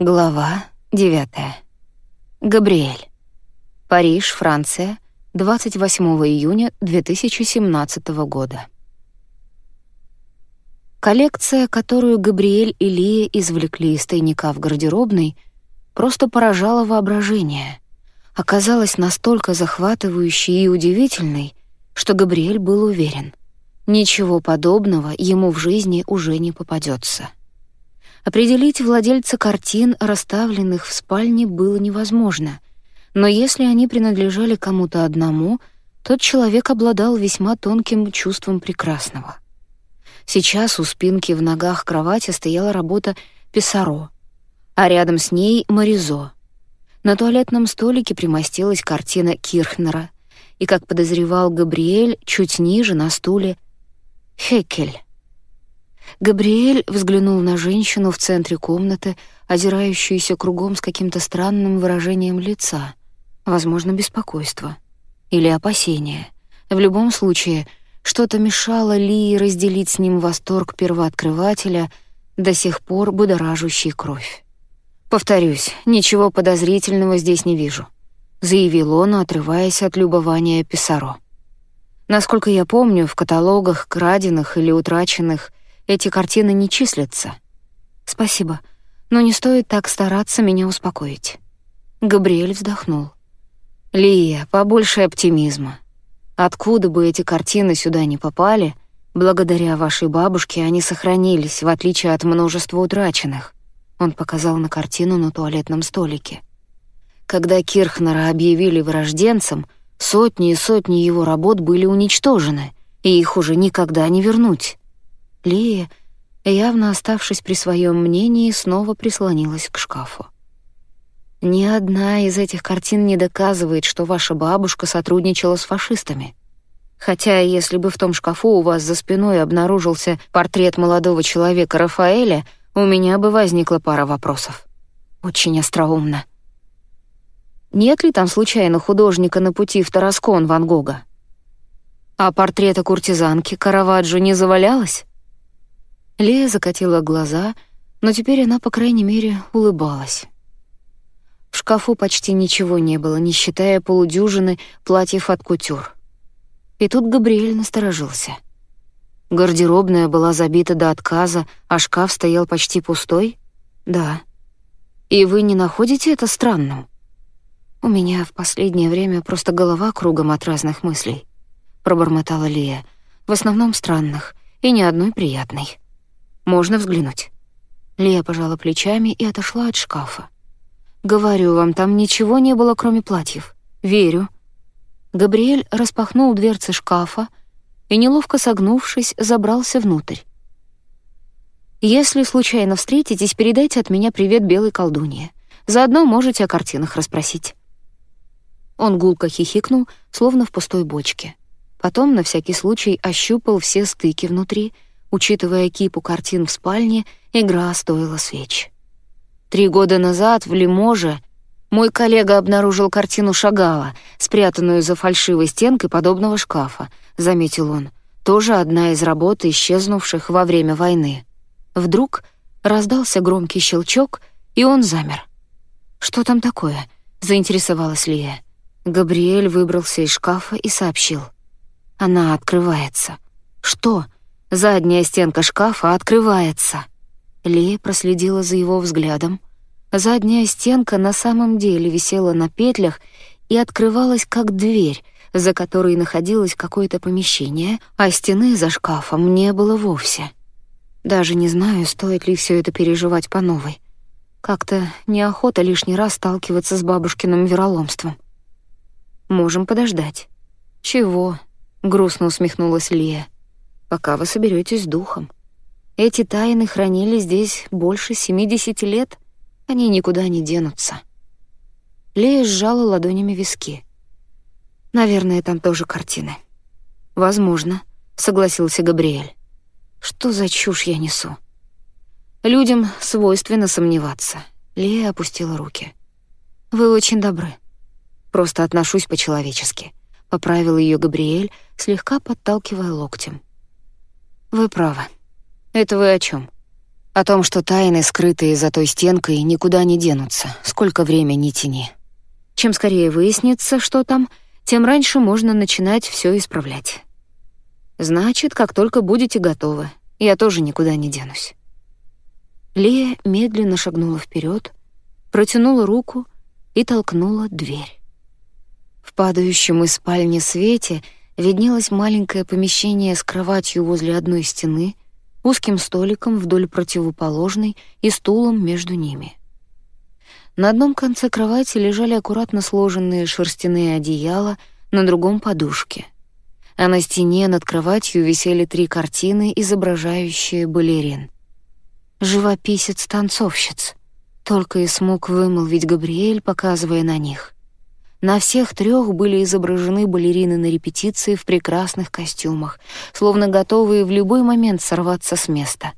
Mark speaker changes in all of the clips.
Speaker 1: Глава 9. Габриэль. Париж, Франция, 28 июня 2017 года. Коллекция, которую Габриэль и Лия извлекли из тайника в гардеробной, просто поражала воображение. Оказалась настолько захватывающей и удивительной, что Габриэль был уверен, ничего подобного ему в жизни уже не попадется. Определить владельца картин, расставленных в спальне, было невозможно. Но если они принадлежали кому-то одному, тот человек обладал весьма тонким чувством прекрасного. Сейчас у спинки в ногах кровати стояла работа Писаро, а рядом с ней — Маризо. На туалетном столике примостилась картина Кирхнера, и, как подозревал Габриэль, чуть ниже на стуле — Хекель. Габриэль взглянул на женщину в центре комнаты, озирающуюся кругом с каким-то странным выражением лица, возможно, беспокойство или опасение. В любом случае, что-то мешало Лии разделить с ним восторг первооткрывателя, до сих пор будоражущий кровь. «Повторюсь, ничего подозрительного здесь не вижу», — заявил он, отрываясь от любования Писаро. Насколько я помню, в каталогах краденных или утраченных эти картины не числятся. Спасибо, но не стоит так стараться меня успокоить. Габриэль вздохнул. Лия, побольше оптимизма. Откуда бы эти картины сюда не попали, благодаря вашей бабушке они сохранились, в отличие от множества утраченных. Он показал на картину на туалетном столике. Когда Кирхнера объявили вырожденцем, сотни и сотни его работ были уничтожены, и их уже никогда не вернуть. Лия, явно оставшись при своем мнении, снова прислонилась к шкафу. Ни одна из этих картин не доказывает, что ваша бабушка сотрудничала с фашистами. Хотя, если бы в том шкафу у вас за спиной обнаружился портрет молодого человека Рафаэля, у меня бы возникла пара вопросов. Очень остроумно. Нет ли там случайно художника на пути в Тараскон Ван Гога? А портрета куртизанки Караваджо не завалялось? Лея закатила глаза, но теперь она, по крайней мере, улыбалась. В шкафу почти ничего не было, не считая полудюжины платьев от кутюр. И тут Габриэль насторожился. Гардеробная была забита до отказа, а шкаф стоял почти пустой? Да. И вы не находите это странным? У меня в последнее время просто голова кругом от разных мыслей, пробормотала Лия. В основном странных и ни одной приятной. Можно взглянуть?» Лия пожала плечами и отошла от шкафа. «Говорю вам, там ничего не было, кроме платьев. Верю». Габриэль распахнул дверцы шкафа и, неловко согнувшись, забрался внутрь. «Если случайно встретитесь, передайте от меня привет белой колдунье. Заодно можете о картинах расспросить». Он гулко хихикнул, словно в пустой бочке. Потом, на всякий случай, ощупал все стыки внутри — Учитывая кипу картин в спальне, игра стоила свеч. Три года назад в Лиможе мой коллега обнаружил картину Шагала, спрятанную за фальшивой стенкой подобного шкафа, заметил он. Тоже одна из работ, исчезнувших во время войны. Вдруг раздался громкий щелчок, и он замер. «Что там такое?» — заинтересовалась Лия. Габриэль выбрался из шкафа и сообщил. «Она открывается». «Что?» Задняя стенка шкафа открывается. Лея проследила за его взглядом. Задняя стенка на самом деле висела на петлях и открывалась как дверь, за которой находилось какое-то помещение, а стены за шкафом не было вовсе. Даже не знаю, стоит ли все это переживать по новой. Как-то неохота лишний раз сталкиваться с бабушкиным вероломством. Можем подождать. Чего? грустно усмехнулась Лия пока вы соберетесь с духом. Эти тайны хранили здесь больше 70 лет, они никуда не денутся. Лея сжала ладонями виски. Наверное, там тоже картины. Возможно, согласился Габриэль. Что за чушь я несу? Людям свойственно сомневаться. Лея опустила руки. Вы очень добры. Просто отношусь по-человечески. Поправил ее Габриэль, слегка подталкивая локтем. Вы правы. Это вы о чем? О том, что тайны, скрытые за той стенкой, никуда не денутся, сколько время ни тяни. Чем скорее выяснится, что там, тем раньше можно начинать все исправлять. Значит, как только будете готовы, я тоже никуда не денусь. Лия медленно шагнула вперед, протянула руку и толкнула дверь. В падающем из спальни свете виднелось маленькое помещение с кроватью возле одной стены, узким столиком вдоль противоположной и стулом между ними. На одном конце кровати лежали аккуратно сложенные шерстяные одеяла, на другом — подушки. А на стене над кроватью висели три картины, изображающие балерин. «Живописец-танцовщиц», — только и смог вымолвить Габриэль, показывая на них. На всех трех были изображены балерины на репетиции в прекрасных костюмах, словно готовые в любой момент сорваться с места.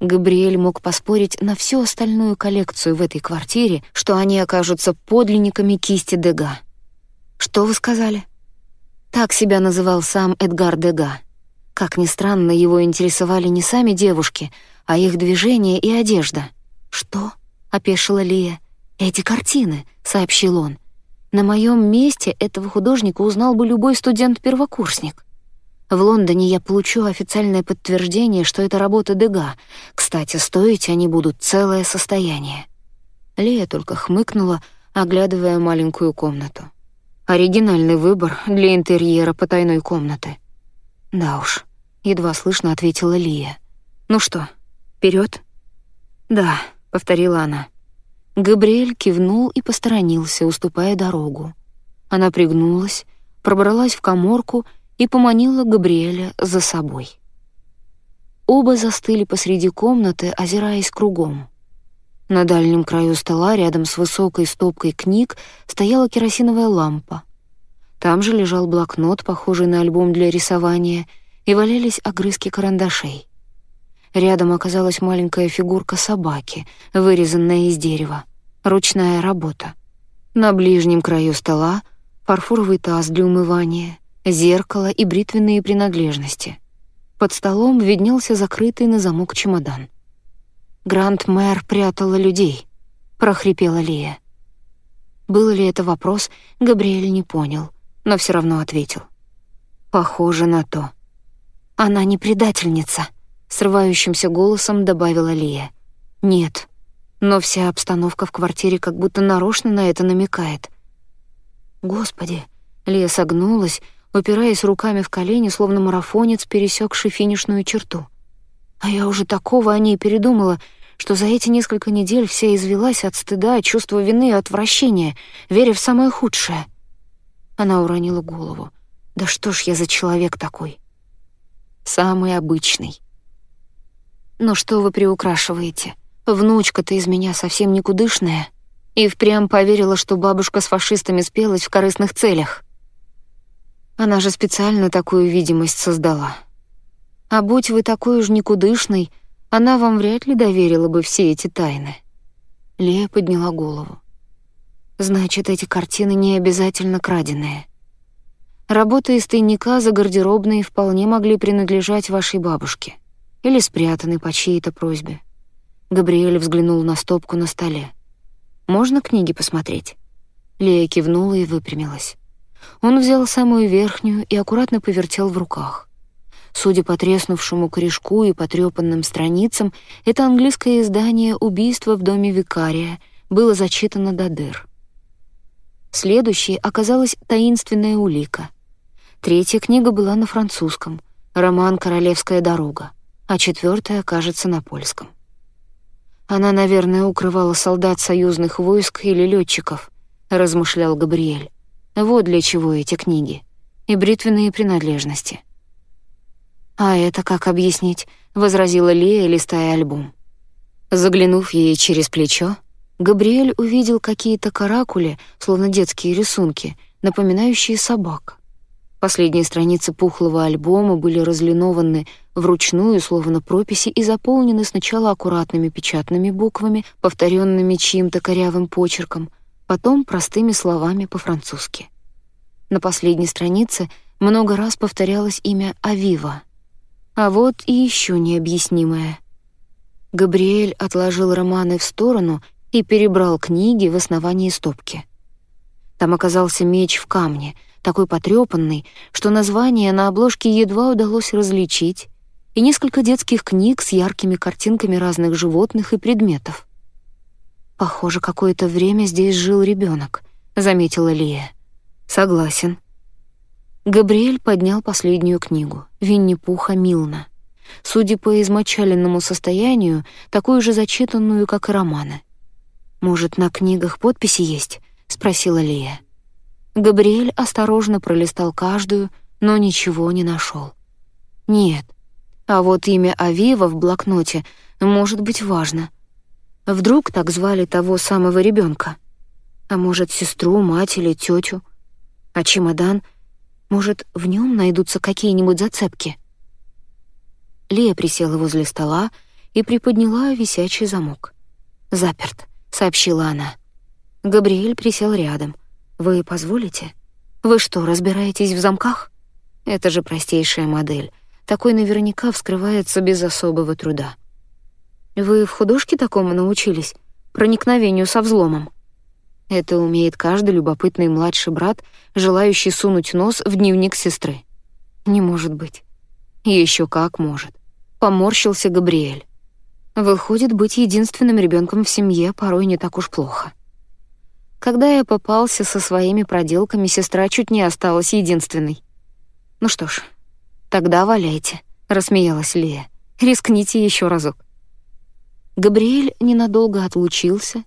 Speaker 1: Габриэль мог поспорить на всю остальную коллекцию в этой квартире, что они окажутся подлинниками кисти Дега. «Что вы сказали?» Так себя называл сам Эдгар Дега. Как ни странно, его интересовали не сами девушки, а их движения и одежда. «Что?» — опешила Лия. «Эти картины», — сообщил он. На моем месте этого художника узнал бы любой студент-первокурсник. В Лондоне я получу официальное подтверждение, что это работа Дега. Кстати, стоить они будут целое состояние. Лея только хмыкнула, оглядывая маленькую комнату. Оригинальный выбор для интерьера потайной комнаты. Да уж, едва слышно ответила Лия. Ну что, вперед? Да, повторила она. Габриэль кивнул и посторонился, уступая дорогу. Она пригнулась, пробралась в каморку и поманила Габриэля за собой. Оба застыли посреди комнаты, озираясь кругом. На дальнем краю стола, рядом с высокой стопкой книг, стояла керосиновая лампа. Там же лежал блокнот, похожий на альбом для рисования, и валялись огрызки карандашей. Рядом оказалась маленькая фигурка собаки, вырезанная из дерева. Ручная работа. На ближнем краю стола фарфоровый таз для умывания, зеркало и бритвенные принадлежности. Под столом виднелся закрытый на замок чемодан. Гранд-мэр прятала людей, прохрипела Лия. Был ли это вопрос, Габриэль не понял, но все равно ответил. Похоже на то. Она не предательница, срывающимся голосом добавила Лия. Нет, но вся обстановка в квартире как будто нарочно на это намекает. Господи, Лия согнулась, упираясь руками в колени, словно марафонец, пересекший финишную черту. А я уже такого о ней передумала, что за эти несколько недель вся извелась от стыда, чувства вины и отвращения, веря в самое худшее. Она уронила голову. «Да что ж я за человек такой?» «Самый обычный». «Но что вы приукрашиваете? Внучка-то из меня совсем никудышная». И впрямь поверила, что бабушка с фашистами спелась в корыстных целях. Она же специально такую видимость создала. А будь вы такой уж никудышной, она вам вряд ли доверила бы все эти тайны. Лея подняла голову. Значит, эти картины не обязательно краденые. Работы из тайника за гардеробной вполне могли принадлежать вашей бабушке или спрятаны по чьей-то просьбе. Габриэль взглянул на стопку на столе. «Можно книги посмотреть?» Лея кивнула и выпрямилась. Он взял самую верхнюю и аккуратно повертел в руках. Судя по треснувшему корешку и потрёпанным страницам, это английское издание «Убийство в доме викария» было зачитано до дыр. Следующей оказалась таинственная улика. Третья книга была на французском, роман «Королевская дорога», а четвертая, кажется, на польском. Она, наверное, укрывала солдат союзных войск или летчиков, размышлял Габриэль. Вот для чего эти книги. И бритвенные принадлежности. «А это как объяснить?» — возразила Лея, листая альбом. Заглянув ей через плечо, Габриэль увидел какие-то каракули, словно детские рисунки, напоминающие собак. Последние страницы пухлого альбома были разлинованы вручную, словно прописи, и заполнены сначала аккуратными печатными буквами, повторенными чьим-то корявым почерком, потом простыми словами по-французски. На последней странице много раз повторялось имя Авива — а вот и еще необъяснимое. Габриэль отложил романы в сторону и перебрал книги в основании стопки. Там оказался меч в камне, такой потрёпанный, что название на обложке едва удалось различить, и несколько детских книг с яркими картинками разных животных и предметов. «Похоже, какое-то время здесь жил ребенок, заметила Лия. «Согласен». Габриэль поднял последнюю книгу «Винни-Пуха Милна». Судя по измочаленному состоянию, такую же зачитанную, как и романы. «Может, на книгах подписи есть?» — спросила Лия. Габриэль осторожно пролистал каждую, но ничего не нашел. Нет, а вот имя Авива в блокноте может быть важно. Вдруг так звали того самого ребенка? А может, сестру, мать или тетю? А чемодан? Может, в нем найдутся какие-нибудь зацепки? Лия присела возле стола и приподняла висячий замок. «Заперт», — сообщила она. Габриэль присел рядом — вы позволите? Вы что, разбираетесь в замках? Это же простейшая модель. Такой наверняка вскрывается без особого труда. Вы в художке такому научились? Проникновению со взломом? Это умеет каждый любопытный младший брат, желающий сунуть нос в дневник сестры. Не может быть. Еще как может. Поморщился Габриэль. Выходит, быть единственным ребенком в семье порой не так уж плохо. Когда я попался со своими проделками, сестра чуть не осталась единственной. «Ну что ж, тогда валяйте», — рассмеялась Лия. «Рискните еще разок». Габриэль ненадолго отлучился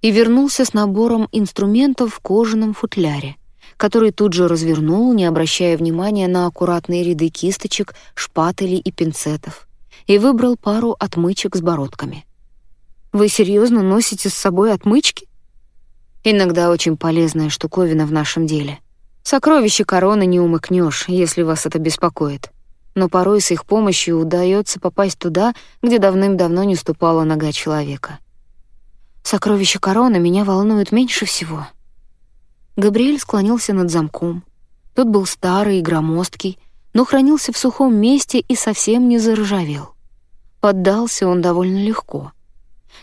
Speaker 1: и вернулся с набором инструментов в кожаном футляре, который тут же развернул, не обращая внимания на аккуратные ряды кисточек, шпателей и пинцетов, и выбрал пару отмычек с бородками. «Вы серьезно носите с собой отмычки?» Иногда очень полезная штуковина в нашем деле. Сокровища короны не умыкнешь, если вас это беспокоит. Но порой с их помощью удается попасть туда, где давным-давно не ступала нога человека. Сокровища короны меня волнуют меньше всего. Габриэль склонился над замком. Тот был старый и громоздкий, но хранился в сухом месте и совсем не заржавел. Поддался он довольно легко.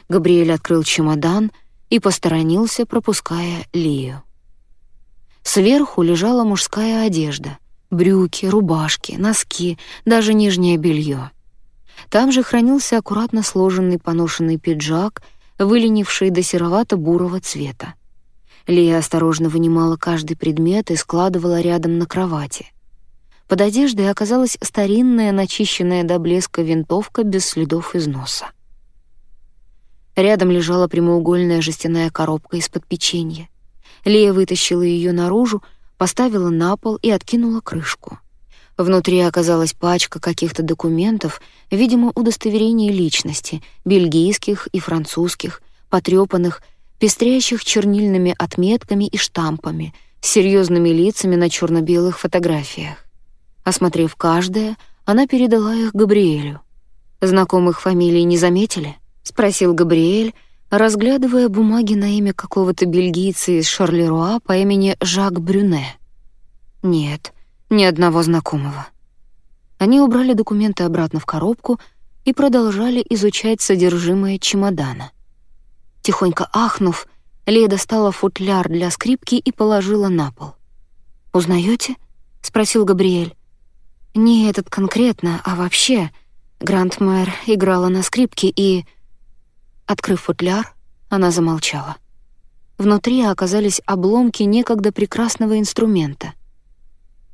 Speaker 1: Габриэль открыл чемодан — и посторонился, пропуская Лию. Сверху лежала мужская одежда — брюки, рубашки, носки, даже нижнее белье. Там же хранился аккуратно сложенный поношенный пиджак, выленивший до серовато-бурого цвета. Лия осторожно вынимала каждый предмет и складывала рядом на кровати. Под одеждой оказалась старинная, начищенная до блеска винтовка без следов износа. Рядом лежала прямоугольная жестяная коробка из-под печенья. Лия вытащила ее наружу, поставила на пол и откинула крышку. Внутри оказалась пачка каких-то документов, видимо, удостоверений личности, бельгийских и французских, потрёпанных, пестрящих чернильными отметками и штампами, с серьезными лицами на черно белых фотографиях. Осмотрев каждое, она передала их Габриэлю. Знакомых фамилий не заметили? спросил Габриэль, разглядывая бумаги на имя какого-то бельгийца из Шарлеруа по имени Жак Брюне. Нет, ни одного знакомого. Они убрали документы обратно в коробку и продолжали изучать содержимое чемодана. Тихонько ахнув, Лея достала футляр для скрипки и положила на пол. «Узнаете?» — спросил Габриэль. «Не этот конкретно, а вообще. Грандмэр играла на скрипке и...» Открыв футляр, она замолчала. Внутри оказались обломки некогда прекрасного инструмента.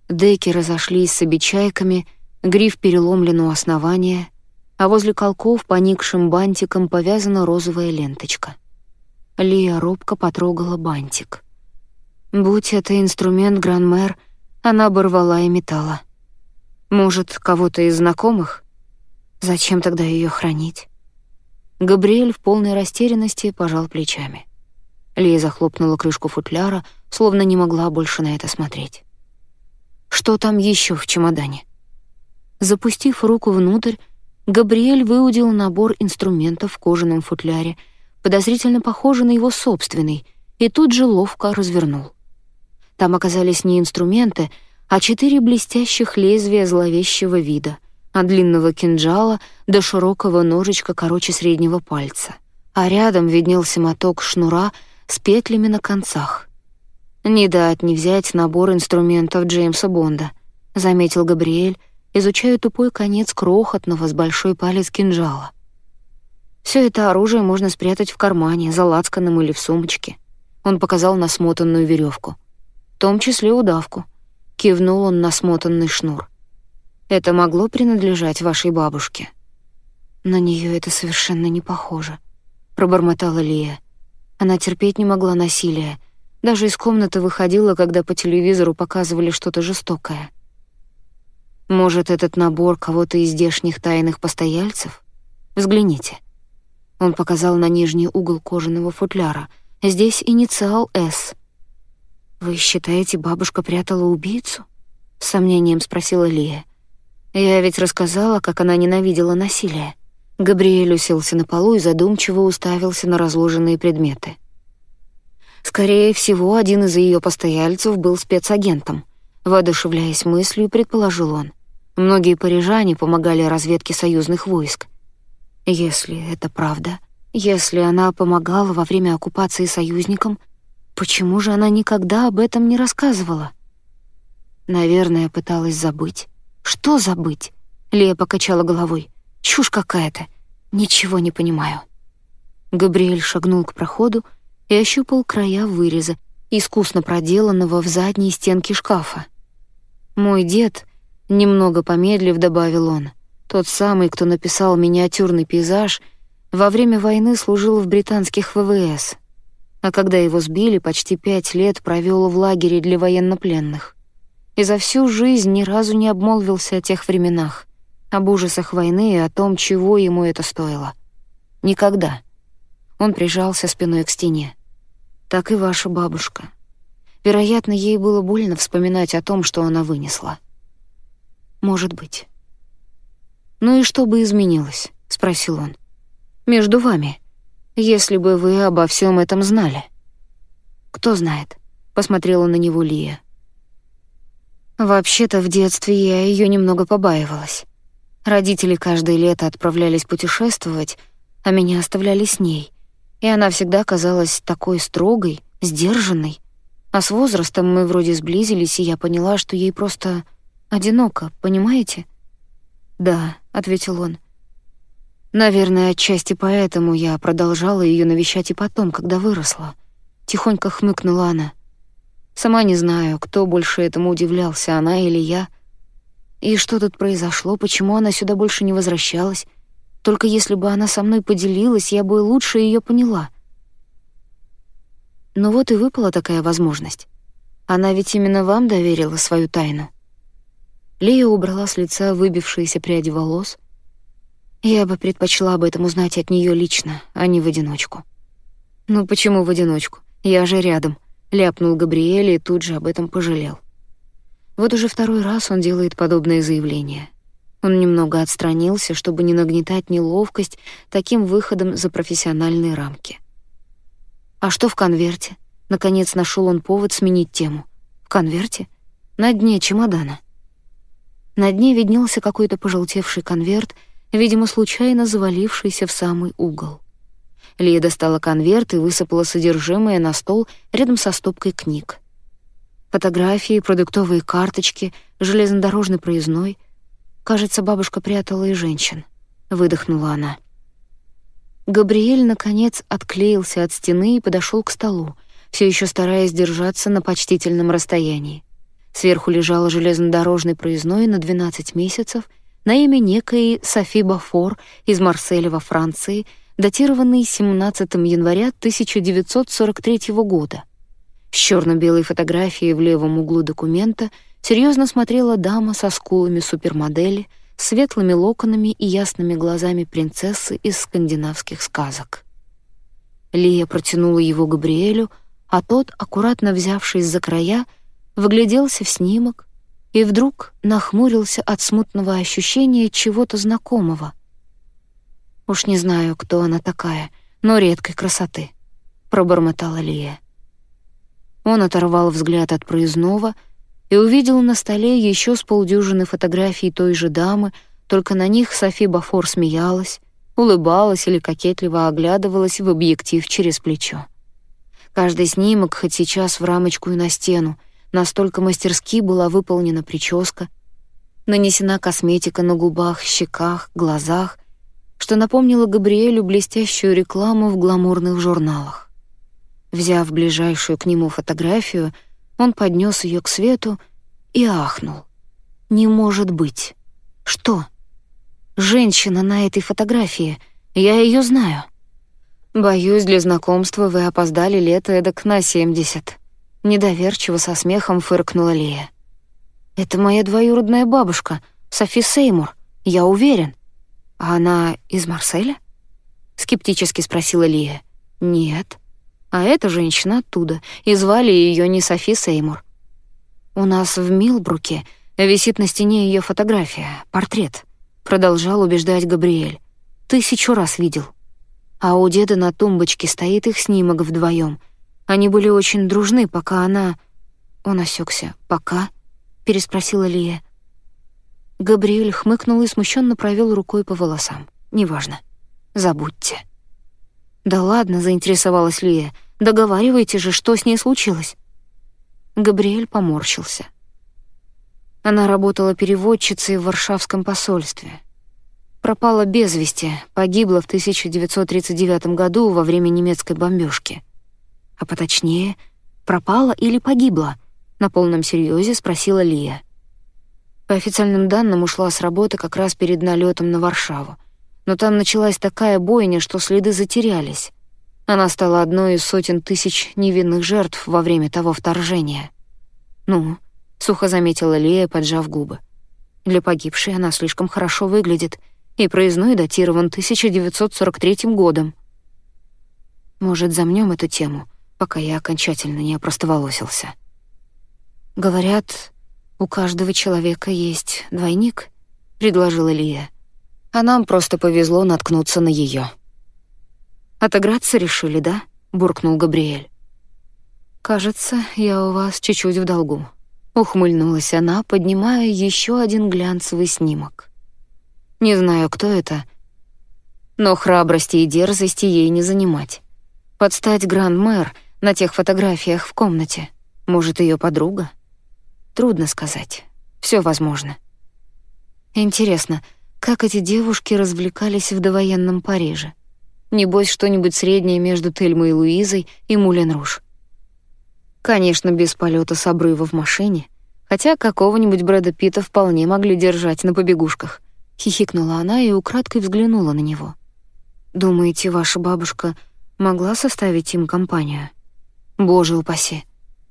Speaker 1: Деки разошлись с обечайками, гриф переломлен у основания, а возле колков поникшим бантиком повязана розовая ленточка. Лия робко потрогала бантик. Будь это инструмент Гранмер, она бы рвала и металла. Может, кого-то из знакомых? Зачем тогда ее хранить? Габриэль в полной растерянности пожал плечами. Лия захлопнула крышку футляра, словно не могла больше на это смотреть. Что там еще в чемодане? Запустив руку внутрь, Габриэль выудил набор инструментов в кожаном футляре, подозрительно похожий на его собственный, и тут же ловко развернул. Там оказались не инструменты, а четыре блестящих лезвия зловещего вида, от длинного кинжала до широкого ножичка короче среднего пальца, а рядом виднелся моток шнура с петлями на концах. «Не дать не взять набор инструментов Джеймса Бонда», — заметил Габриэль, изучая тупой конец крохотного с большой палец кинжала. Все это оружие можно спрятать в кармане, за лацканом или в сумочке. Он показал на смотанную веревку. В том числе удавку. Кивнул он на смотанный шнур. Это могло принадлежать вашей бабушке. На нее это совершенно не похоже, пробормотала Лия. Она терпеть не могла насилия. Даже из комнаты выходила, когда по телевизору показывали что-то жестокое. Может, этот набор кого-то из здешних тайных постояльцев? Взгляните. Он показал на нижний угол кожаного футляра. Здесь инициал «С». «Вы считаете, бабушка прятала убийцу?» — с сомнением спросила Лия. Я ведь рассказала, как она ненавидела насилие. Габриэль уселся на полу и задумчиво уставился на разложенные предметы. Скорее всего, один из ее постояльцев был спецагентом. Воодушевляясь мыслью, предположил он. Многие парижане помогали разведке союзных войск. Если это правда, если она помогала во время оккупации союзникам, почему же она никогда об этом не рассказывала? Наверное, пыталась забыть. Что забыть? Лея покачала головой. Чушь какая-то. Ничего не понимаю. Габриэль шагнул к проходу и ощупал края выреза, искусно проделанного в задней стенке шкафа. Мой дед, немного помедлив, добавил он, тот самый, кто написал миниатюрный пейзаж, во время войны служил в британских ВВС, а когда его сбили, почти пять лет провел в лагере для военнопленных и за всю жизнь ни разу не обмолвился о тех временах, об ужасах войны и о том, чего ему это стоило. Никогда. Он прижался спиной к стене. Так и ваша бабушка. Вероятно, ей было больно вспоминать о том, что она вынесла. Может быть. «Ну и что бы изменилось?» — спросил он. «Между вами, если бы вы обо всем этом знали». «Кто знает?» — посмотрела на него Лия. Вообще-то в детстве я ее немного побаивалась. Родители каждое лето отправлялись путешествовать, а меня оставляли с ней. И она всегда казалась такой строгой, сдержанной. А с возрастом мы вроде сблизились, и я поняла, что ей просто одиноко, понимаете? «Да», — ответил он. «Наверное, отчасти поэтому я продолжала ее навещать и потом, когда выросла». Тихонько хмыкнула она. Сама не знаю, кто больше этому удивлялся, она или я. И что тут произошло, почему она сюда больше не возвращалась? Только если бы она со мной поделилась, я бы лучше ее поняла. Но вот и выпала такая возможность. Она ведь именно вам доверила свою тайну. Лия убрала с лица выбившиеся пряди волос. Я бы предпочла об этом узнать от нее лично, а не в одиночку. Ну почему в одиночку? Я же рядом ляпнул Габриэль и тут же об этом пожалел. Вот уже второй раз он делает подобное заявление. Он немного отстранился, чтобы не нагнетать неловкость таким выходом за профессиональные рамки. А что в конверте? Наконец нашел он повод сменить тему. В конверте? На дне чемодана. На дне виднелся какой-то пожелтевший конверт, видимо, случайно завалившийся в самый угол. Лия достала конверт и высыпала содержимое на стол рядом со стопкой книг. Фотографии, продуктовые карточки, железнодорожный проездной. Кажется, бабушка прятала и женщин. Выдохнула она. Габриэль, наконец, отклеился от стены и подошел к столу, все еще стараясь держаться на почтительном расстоянии. Сверху лежал железнодорожный проездной на 12 месяцев на имя некой Софи Бафор из Марселя во Франции — датированный 17 января 1943 года. С черно-белой фотографией в левом углу документа серьезно смотрела дама со скулами супермодели, светлыми локонами и ясными глазами принцессы из скандинавских сказок. Лия протянула его Габриэлю, а тот, аккуратно взявшись за края, вгляделся в снимок и вдруг нахмурился от смутного ощущения чего-то знакомого — Уж не знаю, кто она такая, но редкой красоты, пробормотала Лия. Он оторвал взгляд от проездного и увидел на столе еще с полдюжины фотографий той же дамы только на них Софи Бафор смеялась, улыбалась или кокетливо оглядывалась в объектив через плечо. Каждый снимок, хоть сейчас в рамочку и на стену, настолько мастерски была выполнена прическа, нанесена косметика на губах, щеках, глазах, что напомнило Габриэлю блестящую рекламу в гламурных журналах. Взяв ближайшую к нему фотографию, он поднес ее к свету и ахнул. «Не может быть!» «Что?» «Женщина на этой фотографии. Я ее знаю». «Боюсь, для знакомства вы опоздали лет эдак на семьдесят». Недоверчиво со смехом фыркнула Лия. «Это моя двоюродная бабушка, Софи Сеймур, я уверен». «А она из Марселя?» — скептически спросила Лия. «Нет. А эта женщина оттуда, и звали ее не Софи Сеймур. У нас в Милбруке висит на стене ее фотография, портрет», — продолжал убеждать Габриэль. «Тысячу раз видел а у деда на тумбочке стоит их снимок вдвоем. Они были очень дружны, пока она... Он осекся. «Пока?» — переспросила Лия. Габриэль хмыкнул и смущенно провел рукой по волосам. «Неважно. Забудьте». «Да ладно», — заинтересовалась Лия. «Договаривайте же, что с ней случилось?» Габриэль поморщился. Она работала переводчицей в Варшавском посольстве пропала без вести, погибла в 1939 году во время немецкой бомбежки. А поточнее, пропала или погибла? На полном серьезе спросила Лия. По официальным данным, ушла с работы как раз перед налетом на Варшаву. Но там началась такая бойня, что следы затерялись. Она стала одной из сотен тысяч невинных жертв во время того вторжения. «Ну», — сухо заметила Лия, поджав губы. «Для погибшей она слишком хорошо выглядит», — и проездной датирован 1943 годом. Может, замнем эту тему, пока я окончательно не опростоволосился. Говорят, у каждого человека есть двойник, предложила Лия. А нам просто повезло наткнуться на ее. Отыграться решили, да? буркнул Габриэль. Кажется, я у вас чуть-чуть в долгу. Ухмыльнулась она, поднимая еще один глянцевый снимок. Не знаю, кто это, но храбрости и дерзости ей не занимать. Подстать гранд-мэр на тех фотографиях в комнате. Может, ее подруга? Трудно сказать. Все возможно. Интересно, как эти девушки развлекались в довоенном Париже? Небось, что-нибудь среднее между Тельмой и Луизой и Мулен Руж. Конечно, без полета с обрыва в машине, хотя какого-нибудь Брэда Питта вполне могли держать на побегушках. — хихикнула она и украдкой взглянула на него. «Думаете, ваша бабушка могла составить им компанию?» «Боже упаси!»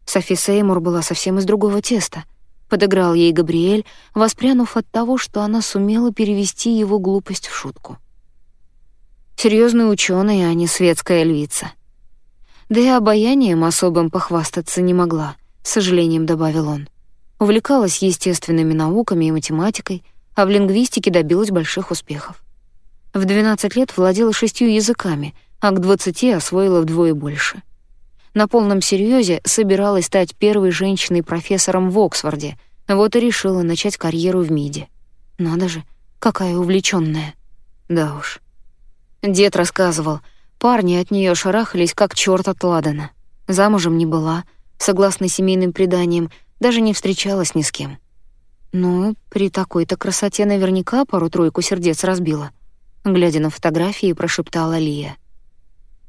Speaker 1: Софи Сеймур была совсем из другого теста. Подыграл ей Габриэль, воспрянув от того, что она сумела перевести его глупость в шутку. Серьезный ученый, а не светская львица. Да и обаянием особым похвастаться не могла, с сожалением добавил он. Увлекалась естественными науками и математикой — а в лингвистике добилась больших успехов. В 12 лет владела шестью языками, а к 20 освоила вдвое больше. На полном серьезе собиралась стать первой женщиной-профессором в Оксфорде, вот и решила начать карьеру в МИДе. Надо же, какая увлечённая. Да уж. Дед рассказывал, парни от неё шарахались, как чёрт от ладана. Замужем не была, согласно семейным преданиям, даже не встречалась ни с кем. Ну, при такой-то красоте наверняка пару-тройку сердец разбила. Глядя на фотографии, прошептала Лия.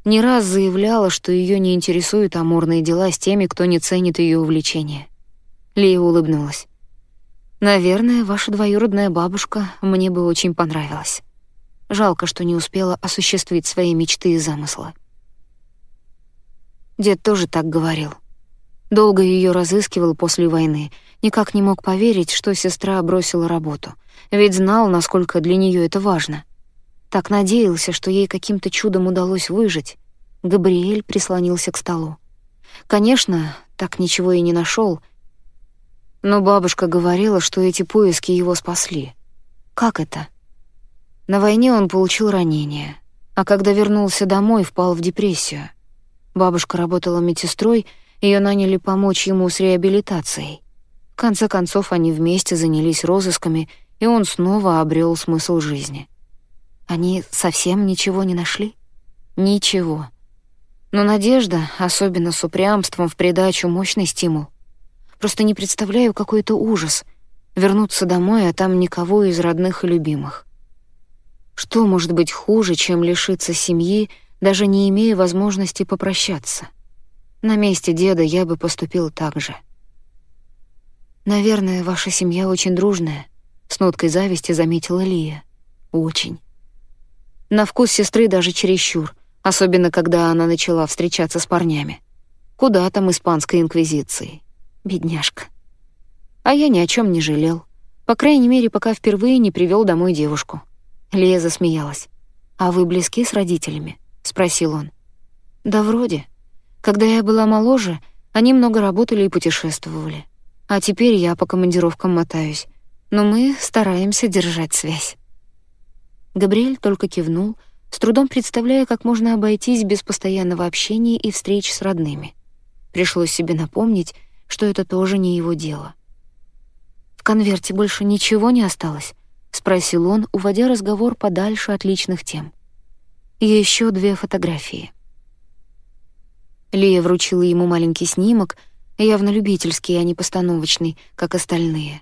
Speaker 1: Не раз заявляла, что ее не интересуют амурные дела с теми, кто не ценит ее увлечения. Лия улыбнулась. «Наверное, ваша двоюродная бабушка мне бы очень понравилась. Жалко, что не успела осуществить свои мечты и замыслы». Дед тоже так говорил. Долго ее разыскивал после войны, никак не мог поверить, что сестра бросила работу, ведь знал, насколько для нее это важно. Так надеялся, что ей каким-то чудом удалось выжить. Габриэль прислонился к столу. Конечно, так ничего и не нашел, но бабушка говорила, что эти поиски его спасли. Как это? На войне он получил ранение, а когда вернулся домой, впал в депрессию. Бабушка работала медсестрой, ее наняли помочь ему с реабилитацией. В конце концов, они вместе занялись розысками и он снова обрел смысл жизни. Они совсем ничего не нашли? Ничего. Но надежда, особенно с упрямством в придачу, мощный стимул. Просто не представляю, какой это ужас — вернуться домой, а там никого из родных и любимых. Что может быть хуже, чем лишиться семьи, даже не имея возможности попрощаться? На месте деда я бы поступил так же. «Наверное, ваша семья очень дружная», — с ноткой зависти заметила Лия. «Очень». На вкус сестры даже чересчур, особенно когда она начала встречаться с парнями. Куда там испанской инквизиции? Бедняжка. А я ни о чем не жалел. По крайней мере, пока впервые не привел домой девушку. Лия засмеялась. «А вы близки с родителями?» — спросил он. «Да вроде. Когда я была моложе, они много работали и путешествовали. А теперь я по командировкам мотаюсь. Но мы стараемся держать связь». Габриэль только кивнул, с трудом представляя, как можно обойтись без постоянного общения и встреч с родными. Пришлось себе напомнить, что это тоже не его дело. «В конверте больше ничего не осталось?» — спросил он, уводя разговор подальше от личных тем. «И еще две фотографии». Лия вручила ему маленький снимок, явно любительский, а не постановочный, как остальные.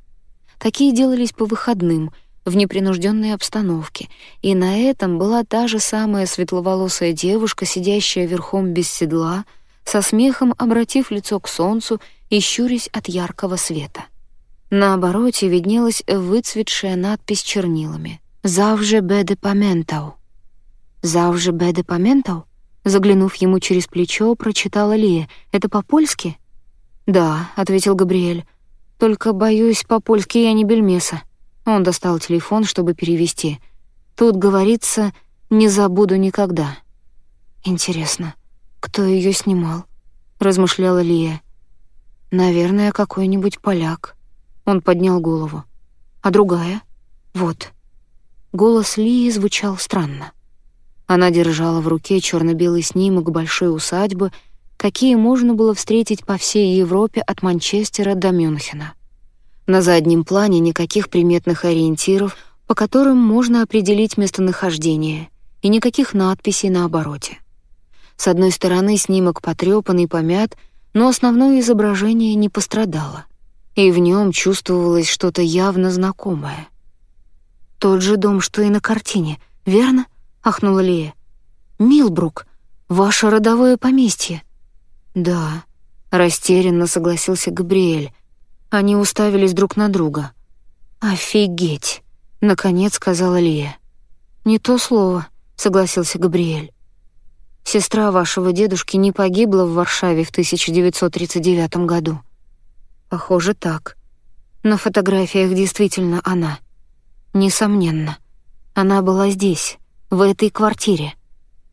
Speaker 1: Такие делались по выходным — в непринужденной обстановке, и на этом была та же самая светловолосая девушка, сидящая верхом без седла, со смехом обратив лицо к солнцу и щурясь от яркого света. На обороте виднелась выцветшая надпись чернилами «Завже беде паментау». «Завже беде паментау?» Заглянув ему через плечо, прочитала Лия. «Это по-польски?» «Да», — ответил Габриэль. «Только, боюсь, по-польски я не бельмеса». Он достал телефон, чтобы перевести. Тут говорится «не забуду никогда». «Интересно, кто ее снимал?» — размышляла Лия. «Наверное, какой-нибудь поляк». Он поднял голову. «А другая?» «Вот». Голос Лии звучал странно. Она держала в руке черно белый снимок большой усадьбы, какие можно было встретить по всей Европе от Манчестера до Мюнхена. На заднем плане никаких приметных ориентиров, по которым можно определить местонахождение, и никаких надписей на обороте. С одной стороны снимок потрёпан и помят, но основное изображение не пострадало, и в нем чувствовалось что-то явно знакомое. «Тот же дом, что и на картине, верно?» — ахнула Лия. «Милбрук, ваше родовое поместье». «Да», — растерянно согласился Габриэль, они уставились друг на друга. «Офигеть!» — наконец сказала Лия. «Не то слово», — согласился Габриэль. «Сестра вашего дедушки не погибла в Варшаве в 1939 году». «Похоже, так. На фотографиях действительно она. Несомненно. Она была здесь, в этой квартире,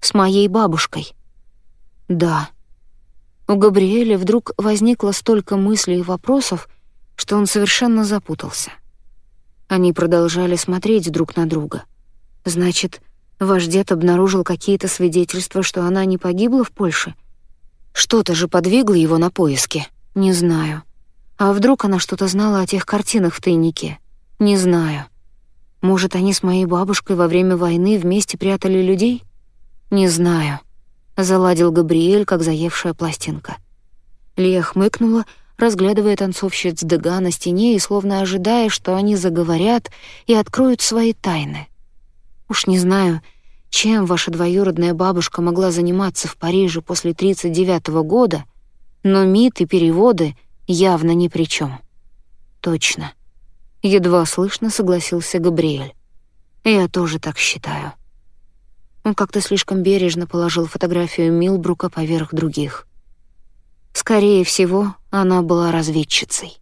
Speaker 1: с моей бабушкой». «Да». У Габриэля вдруг возникло столько мыслей и вопросов, что он совершенно запутался. Они продолжали смотреть друг на друга. Значит, ваш дед обнаружил какие-то свидетельства, что она не погибла в Польше? Что-то же подвигло его на поиски. Не знаю. А вдруг она что-то знала о тех картинах в тайнике? Не знаю. Может, они с моей бабушкой во время войны вместе прятали людей? Не знаю. Заладил Габриэль, как заевшая пластинка. Лия хмыкнула, разглядывая танцовщиц Дега на стене и словно ожидая, что они заговорят и откроют свои тайны. Уж не знаю, чем ваша двоюродная бабушка могла заниматься в Париже после 39-го года, но МИД и переводы явно ни при чем. Точно. Едва слышно согласился Габриэль. Я тоже так считаю. Он как-то слишком бережно положил фотографию Милбрука поверх других. Скорее всего, она была разведчицей.